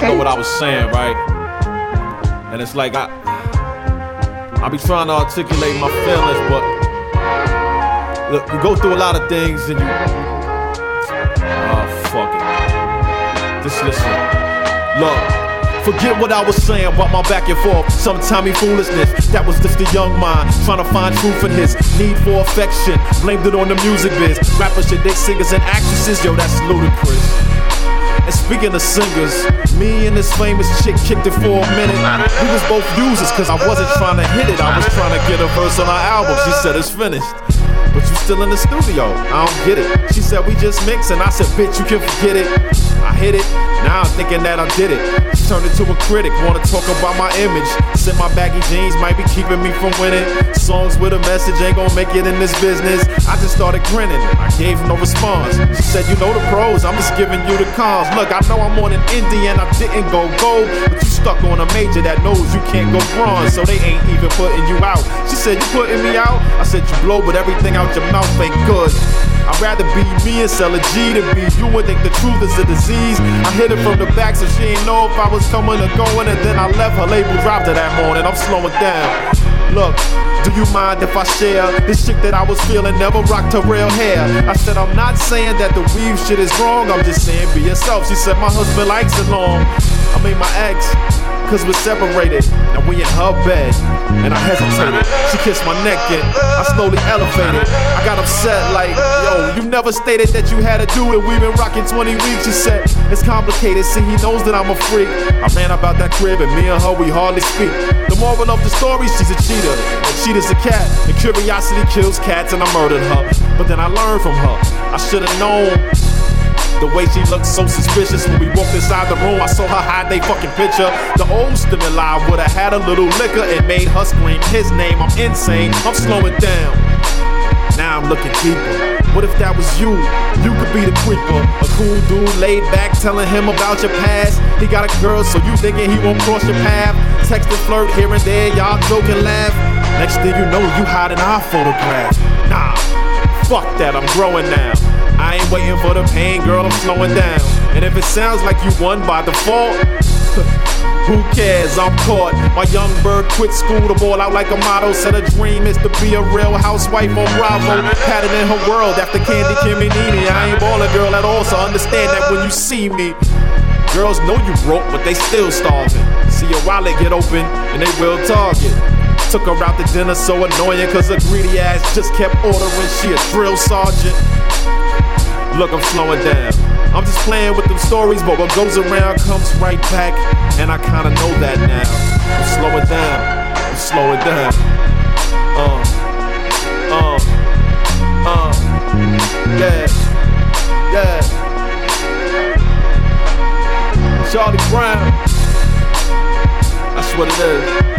You know what I was saying, right? And it's like I I be trying to articulate my feelings, but look, you go through a lot of things and you Oh fuck it. Just listen. Look. Forget what I was saying about my back and forth. Some timey foolishness. That was just a young mind trying to find truth in his need for affection. Blamed it on the music biz. Rappers should date singers and actresses. Yo, that's ludicrous. And speaking of singers, me and this famous chick kicked it for a minute. We was both users cause I wasn't trying to hit it. I was trying to get a verse on our album. She said it's finished. But still in the studio. I don't get it. She said we just mix, and I said, bitch, you can forget it. I hit it. Now I'm thinking that I did it. She turned into a critic. Wanna talk about my image. Said my baggy jeans might be keeping me from winning. Songs with a message ain't gonna make it in this business. I just started grinning. I gave no response. She said, you know the pros. I'm just giving you the cons. Look, I know I'm on an indie and I didn't go gold. But you stuck on a major that knows you can't go bronze. So they ain't even putting you out. She said, you putting me out? I said, you blow, but everything out your mouth ain't good. I'd rather be me and sell a G to be you and think the truth is a disease. I hit it from the back so she ain't know if I was coming or going, and then I left her label dropped her that morning. I'm slowing down. Look, do you mind if I share? This chick that I was feeling never rocked her real hair. I said, I'm not saying that the weave shit is wrong, I'm just saying be yourself. She said, My husband likes it long. I mean, my ex, cause we're separated. Now we in her bed, and I hesitated. She kissed my neck, and I slowly elevated. I got upset, like, yo, you never stated that you had to do it. We've been rocking 20 weeks. She said, It's complicated. See, he knows that I'm a freak. I ran about that crib, and me and her, we hardly speak. The moral of the story, she's a cheater. And cheater's a cat. And curiosity kills cats, and I murdered her. But then I learned from her. I should've known. The way she looked so suspicious when we walked inside the room, I saw her hide they fucking picture. The old stimuli would've had a little liquor and made her scream his name. I'm insane, I'm slowing down. Now I'm looking deeper. What if that was you? You could be the creeper. A cool dude laid back telling him about your past. He got a girl, so you thinking he won't cross your path. Text and flirt here and there, y'all joke and laugh. Next thing you know, you hiding our photograph. Nah, fuck that, I'm growing now. I ain't waiting for the pain, girl, I'm slowing down. And if it sounds like you won by default, who cares? I'm caught. My young bird quit school to ball out like a model. Said a dream is to be a real housewife on Bravo. Patted in her world after Kandi Kimmy Nene. I ain't ballin' girl at all, so understand that when you see me. Girls know you broke, but they still starving. See your wallet get open, and they will target. Took her out to dinner, so annoying, cause her greedy ass just kept ordering. She a drill sergeant. Look, I'm slowing down. I'm just playing with them stories, but what goes around comes right back. And I kinda know that now. I'm slowing down. I'm slowing down. Uh, uh, uh, yeah, yeah. Charlie Brown. That's what it is.